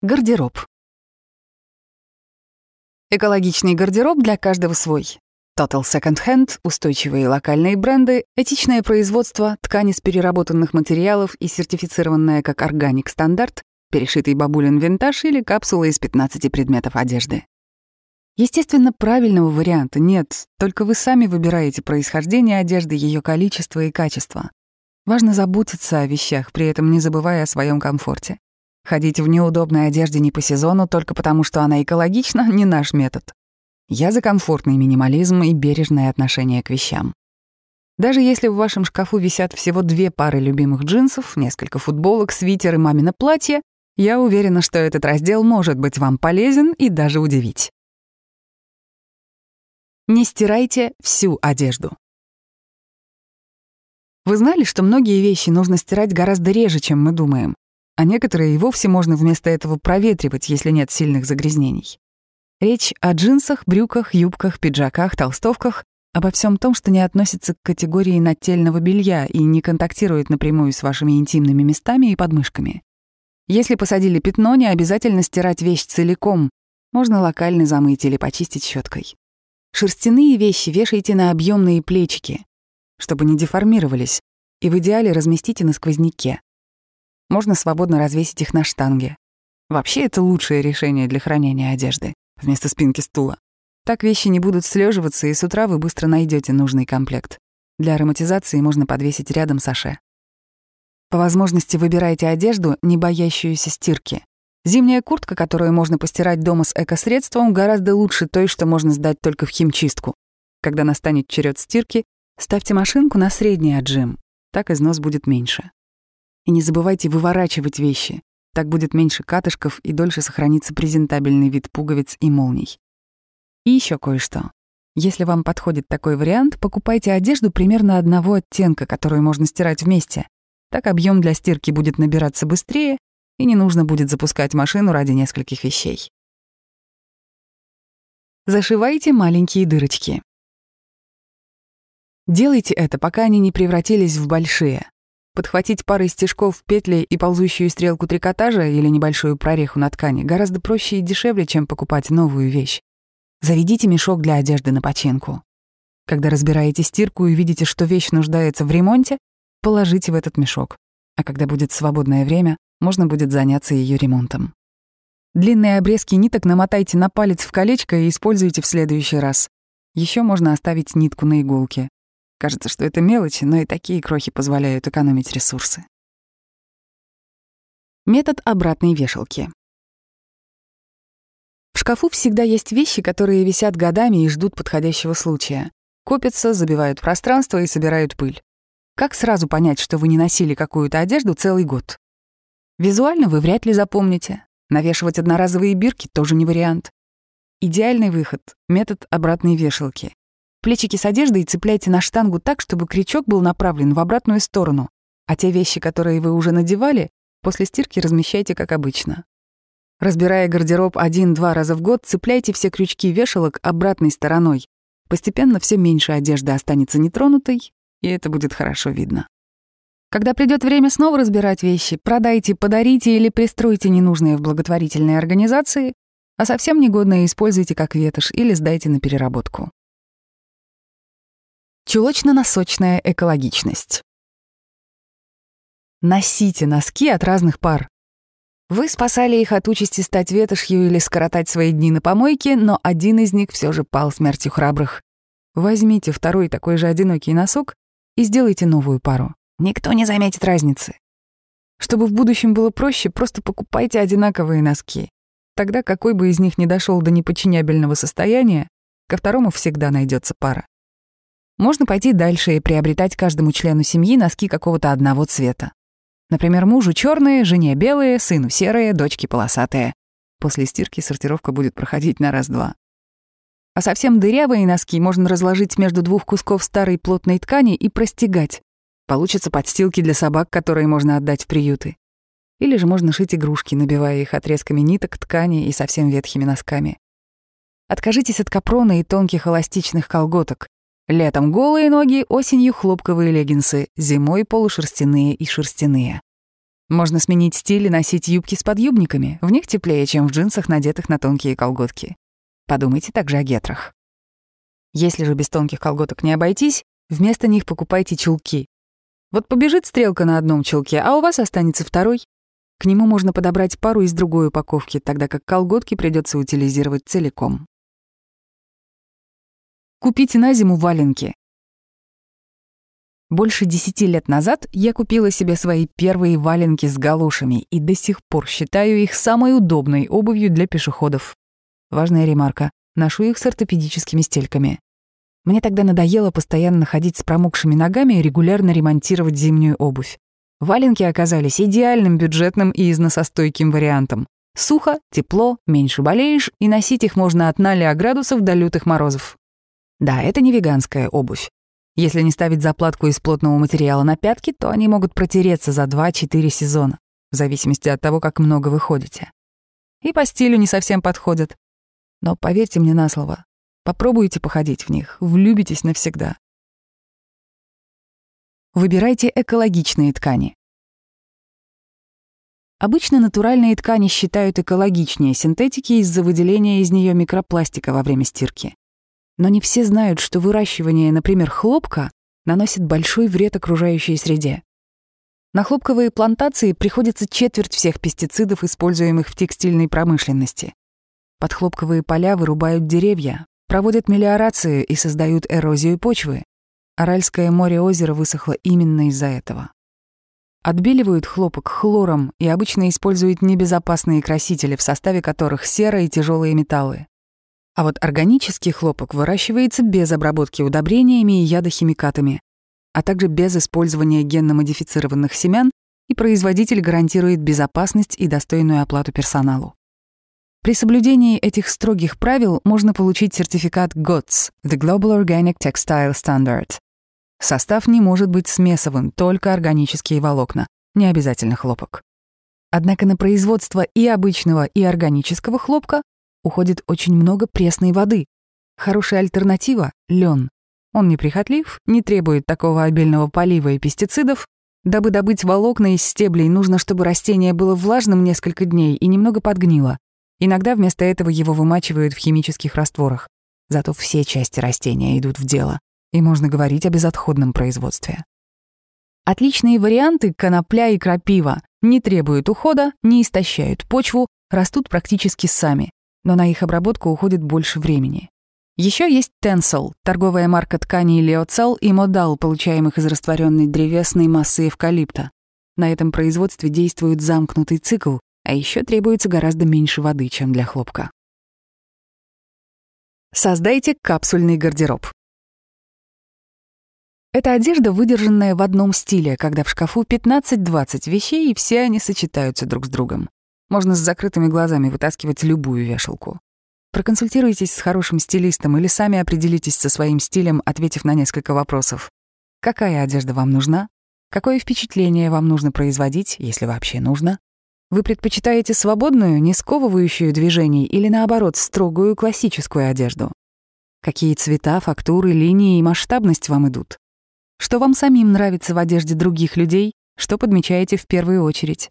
Гардероб. Экологичный гардероб для каждого свой. Total Second Hand, устойчивые локальные бренды, этичное производство, ткани с переработанных материалов и сертифицированная как органик стандарт, перешитый бабулин винтаж или капсула из 15 предметов одежды. Естественно, правильного варианта нет, только вы сами выбираете происхождение одежды, ее количество и качество. Важно заботиться о вещах, при этом не забывая о своем комфорте. Ходить в неудобной одежде не по сезону только потому, что она экологична, не наш метод. Я за комфортный минимализм и бережное отношение к вещам. Даже если в вашем шкафу висят всего две пары любимых джинсов, несколько футболок, свитер и мамино платье, я уверена, что этот раздел может быть вам полезен и даже удивить. Не стирайте всю одежду. Вы знали, что многие вещи нужно стирать гораздо реже, чем мы думаем? а некоторые и вовсе можно вместо этого проветривать, если нет сильных загрязнений. Речь о джинсах, брюках, юбках, пиджаках, толстовках, обо всем том, что не относится к категории нательного белья и не контактирует напрямую с вашими интимными местами и подмышками. Если посадили пятно, не обязательно стирать вещь целиком, можно локально замыть или почистить щеткой. Шерстяные вещи вешайте на объемные плечики, чтобы не деформировались, и в идеале разместите на сквозняке можно свободно развесить их на штанге. Вообще это лучшее решение для хранения одежды вместо спинки стула. Так вещи не будут слеживаться, и с утра вы быстро найдете нужный комплект. Для ароматизации можно подвесить рядом саше. По возможности выбирайте одежду, не боящуюся стирки. Зимняя куртка, которую можно постирать дома с экосредством, гораздо лучше той, что можно сдать только в химчистку. Когда настанет черед стирки, ставьте машинку на средний отжим. Так износ будет меньше. И не забывайте выворачивать вещи. Так будет меньше катышков и дольше сохранится презентабельный вид пуговиц и молний. И еще кое-что. Если вам подходит такой вариант, покупайте одежду примерно одного оттенка, которую можно стирать вместе. Так объем для стирки будет набираться быстрее, и не нужно будет запускать машину ради нескольких вещей. Зашивайте маленькие дырочки. Делайте это, пока они не превратились в большие. Подхватить пары стежков, петли и ползущую стрелку трикотажа или небольшую прореху на ткани гораздо проще и дешевле, чем покупать новую вещь. Заведите мешок для одежды на починку. Когда разбираете стирку и видите, что вещь нуждается в ремонте, положите в этот мешок. А когда будет свободное время, можно будет заняться ее ремонтом. Длинные обрезки ниток намотайте на палец в колечко и используйте в следующий раз. Еще можно оставить нитку на иголке. Кажется, что это мелочи, но и такие крохи позволяют экономить ресурсы. Метод обратной вешалки. В шкафу всегда есть вещи, которые висят годами и ждут подходящего случая. Копятся, забивают пространство и собирают пыль. Как сразу понять, что вы не носили какую-то одежду целый год? Визуально вы вряд ли запомните. Навешивать одноразовые бирки тоже не вариант. Идеальный выход — метод обратной вешалки. Плечики с одеждой цепляйте на штангу так, чтобы крючок был направлен в обратную сторону, а те вещи, которые вы уже надевали, после стирки размещайте как обычно. Разбирая гардероб один-два раза в год, цепляйте все крючки вешалок обратной стороной. Постепенно все меньше одежды останется нетронутой, и это будет хорошо видно. Когда придет время снова разбирать вещи, продайте, подарите или пристройте ненужные в благотворительные организации, а совсем негодные используйте как ветошь или сдайте на переработку. Чулочно-носочная экологичность. Носите носки от разных пар. Вы спасали их от участи стать ветошью или скоротать свои дни на помойке, но один из них все же пал смертью храбрых. Возьмите второй такой же одинокий носок и сделайте новую пару. Никто не заметит разницы. Чтобы в будущем было проще, просто покупайте одинаковые носки. Тогда какой бы из них не дошел до непочинябельного состояния, ко второму всегда найдется пара. Можно пойти дальше и приобретать каждому члену семьи носки какого-то одного цвета. Например, мужу черные, жене белые, сыну серые, дочке полосатые. После стирки сортировка будет проходить на раз-два. А совсем дырявые носки можно разложить между двух кусков старой плотной ткани и простегать. Получатся подстилки для собак, которые можно отдать в приюты. Или же можно шить игрушки, набивая их отрезками ниток, ткани и совсем ветхими носками. Откажитесь от капрона и тонких эластичных колготок. Летом голые ноги, осенью хлопковые леггинсы, зимой полушерстяные и шерстяные. Можно сменить стиль и носить юбки с подъюбниками. В них теплее, чем в джинсах, надетых на тонкие колготки. Подумайте также о гетрах. Если же без тонких колготок не обойтись, вместо них покупайте чулки. Вот побежит стрелка на одном чулке, а у вас останется второй. К нему можно подобрать пару из другой упаковки, тогда как колготки придется утилизировать целиком. Купите на зиму валенки. Больше десяти лет назад я купила себе свои первые валенки с галошами и до сих пор считаю их самой удобной обувью для пешеходов. Важная ремарка. Ношу их с ортопедическими стельками. Мне тогда надоело постоянно ходить с промокшими ногами и регулярно ремонтировать зимнюю обувь. Валенки оказались идеальным бюджетным и износостойким вариантом. Сухо, тепло, меньше болеешь, и носить их можно от 0 градусов до лютых морозов. Да, это не веганская обувь. Если не ставить заплатку из плотного материала на пятки, то они могут протереться за 2-4 сезона, в зависимости от того, как много вы ходите. И по стилю не совсем подходят. Но поверьте мне на слово, попробуйте походить в них, влюбитесь навсегда. Выбирайте экологичные ткани. Обычно натуральные ткани считают экологичнее синтетики из-за выделения из нее микропластика во время стирки. Но не все знают, что выращивание, например, хлопка наносит большой вред окружающей среде. На хлопковые плантации приходится четверть всех пестицидов, используемых в текстильной промышленности. Под хлопковые поля вырубают деревья, проводят мелиорацию и создают эрозию почвы. Аральское море-озеро высохло именно из-за этого. Отбеливают хлопок хлором и обычно используют небезопасные красители, в составе которых сера и тяжелые металлы а вот органический хлопок выращивается без обработки удобрениями и ядохимикатами, а также без использования генно-модифицированных семян, и производитель гарантирует безопасность и достойную оплату персоналу. При соблюдении этих строгих правил можно получить сертификат GOTS — The Global Organic Textile Standard. Состав не может быть смесовым, только органические волокна, не обязательно хлопок. Однако на производство и обычного, и органического хлопка уходит очень много пресной воды. Хорошая альтернатива — лен. Он неприхотлив, не требует такого обильного полива и пестицидов. Дабы добыть волокна из стеблей, нужно, чтобы растение было влажным несколько дней и немного подгнило. Иногда вместо этого его вымачивают в химических растворах. Зато все части растения идут в дело, и можно говорить о безотходном производстве. Отличные варианты конопля и крапива не требуют ухода, не истощают почву, растут практически сами но на их обработку уходит больше времени. Еще есть Тенсол, торговая марка тканей Леоцел и модал, получаемых из растворенной древесной массы эвкалипта. На этом производстве действует замкнутый цикл, а еще требуется гораздо меньше воды, чем для хлопка. Создайте капсульный гардероб. Это одежда, выдержанная в одном стиле, когда в шкафу 15-20 вещей, и все они сочетаются друг с другом. Можно с закрытыми глазами вытаскивать любую вешалку. Проконсультируйтесь с хорошим стилистом или сами определитесь со своим стилем, ответив на несколько вопросов. Какая одежда вам нужна? Какое впечатление вам нужно производить, если вообще нужно? Вы предпочитаете свободную, не сковывающую движений или, наоборот, строгую классическую одежду? Какие цвета, фактуры, линии и масштабность вам идут? Что вам самим нравится в одежде других людей? Что подмечаете в первую очередь?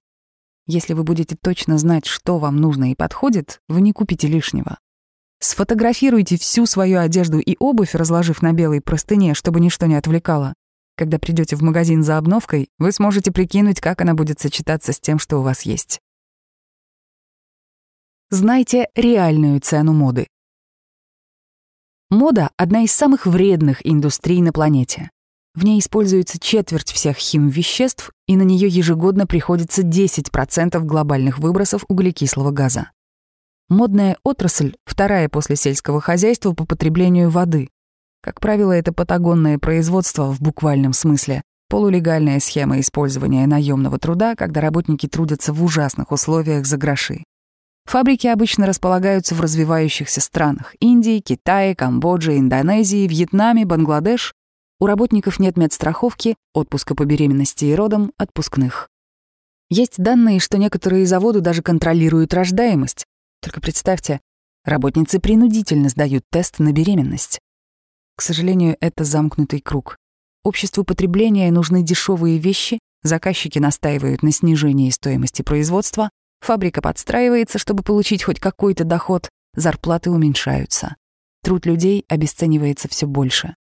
Если вы будете точно знать, что вам нужно и подходит, вы не купите лишнего. Сфотографируйте всю свою одежду и обувь, разложив на белой простыне, чтобы ничто не отвлекало. Когда придете в магазин за обновкой, вы сможете прикинуть, как она будет сочетаться с тем, что у вас есть. Знайте реальную цену моды. Мода — одна из самых вредных индустрий на планете. В ней используется четверть всех химвеществ, и на нее ежегодно приходится 10% глобальных выбросов углекислого газа. Модная отрасль — вторая после сельского хозяйства по потреблению воды. Как правило, это патагонное производство в буквальном смысле, полулегальная схема использования наемного труда, когда работники трудятся в ужасных условиях за гроши. Фабрики обычно располагаются в развивающихся странах — Индии, Китае, Камбодже, Индонезии, Вьетнаме, Бангладеш у работников нет медстраховки, отпуска по беременности и родам, отпускных. Есть данные, что некоторые заводы даже контролируют рождаемость. Только представьте, работницы принудительно сдают тест на беременность. К сожалению, это замкнутый круг. Обществу потребления нужны дешевые вещи, заказчики настаивают на снижении стоимости производства, фабрика подстраивается, чтобы получить хоть какой-то доход, зарплаты уменьшаются. Труд людей обесценивается все больше.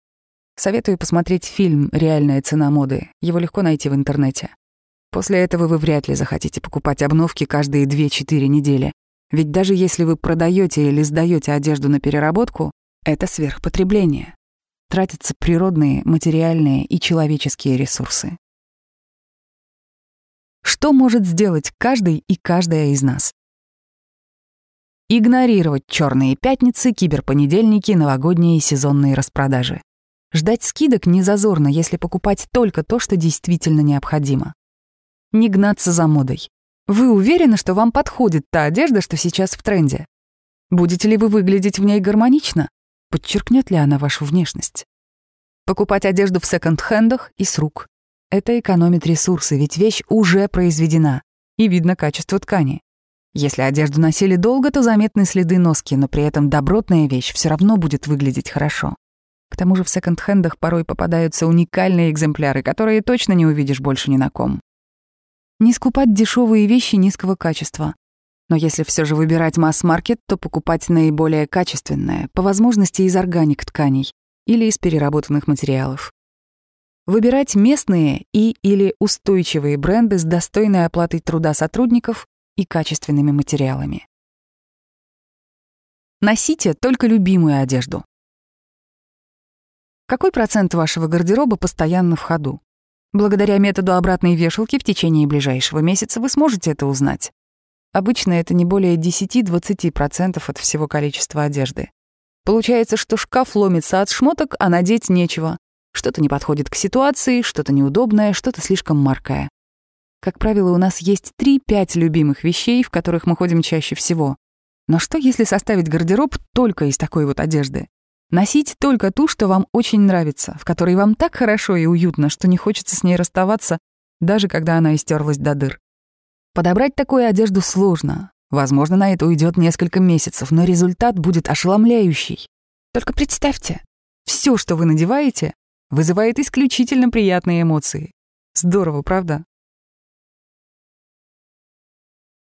Советую посмотреть фильм «Реальная цена моды». Его легко найти в интернете. После этого вы вряд ли захотите покупать обновки каждые 2-4 недели. Ведь даже если вы продаете или сдаете одежду на переработку, это сверхпотребление. Тратятся природные, материальные и человеческие ресурсы. Что может сделать каждый и каждая из нас? Игнорировать черные пятницы, киберпонедельники, новогодние и сезонные распродажи. Ждать скидок не зазорно, если покупать только то, что действительно необходимо. Не гнаться за модой. Вы уверены, что вам подходит та одежда, что сейчас в тренде? Будете ли вы выглядеть в ней гармонично? Подчеркнет ли она вашу внешность? Покупать одежду в секонд-хендах и с рук. Это экономит ресурсы, ведь вещь уже произведена, и видно качество ткани. Если одежду носили долго, то заметны следы носки, но при этом добротная вещь все равно будет выглядеть хорошо. К тому же в секонд-хендах порой попадаются уникальные экземпляры, которые точно не увидишь больше ни на ком. Не скупать дешевые вещи низкого качества. Но если все же выбирать масс-маркет, то покупать наиболее качественное, по возможности из органик тканей или из переработанных материалов. Выбирать местные и или устойчивые бренды с достойной оплатой труда сотрудников и качественными материалами. Носите только любимую одежду. Какой процент вашего гардероба постоянно в ходу? Благодаря методу обратной вешалки в течение ближайшего месяца вы сможете это узнать. Обычно это не более 10-20% от всего количества одежды. Получается, что шкаф ломится от шмоток, а надеть нечего. Что-то не подходит к ситуации, что-то неудобное, что-то слишком маркое. Как правило, у нас есть 3-5 любимых вещей, в которых мы ходим чаще всего. Но что, если составить гардероб только из такой вот одежды? Носить только ту, что вам очень нравится, в которой вам так хорошо и уютно, что не хочется с ней расставаться, даже когда она истерлась до дыр. Подобрать такую одежду сложно. Возможно, на это уйдет несколько месяцев, но результат будет ошеломляющий. Только представьте, все, что вы надеваете, вызывает исключительно приятные эмоции. Здорово, правда?